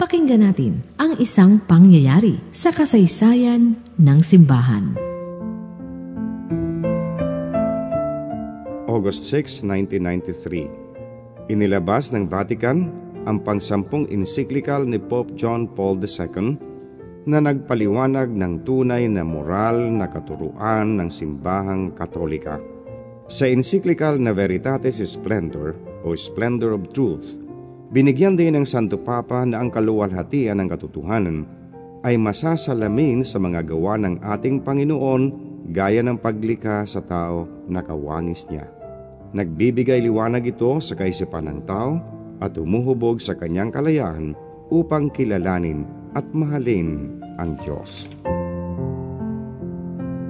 Pakinggan natin ang isang pangyayari sa kasaysayan ng simbahan. August 6, 1993 Inilabas ng Vatican ang pangsampung encyclical ni Pope John Paul II na nagpaliwanag ng tunay na moral na katuruan ng simbahang katolika. Sa encyclical na Veritatis Splendor o Splendor of Truth, Binigyan din ng Santo Papa na ang kaluwalhatian ng katotohanan ay masasalamin sa mga gawa ng ating Panginoon gaya ng paglikha sa tao na kawangis niya. Nagbibigay liwanag ito sa kaisipan ng tao at umuhubog sa kanyang kalayahan upang kilalanin at mahalin ang Diyos.